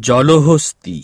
জলহস্তী।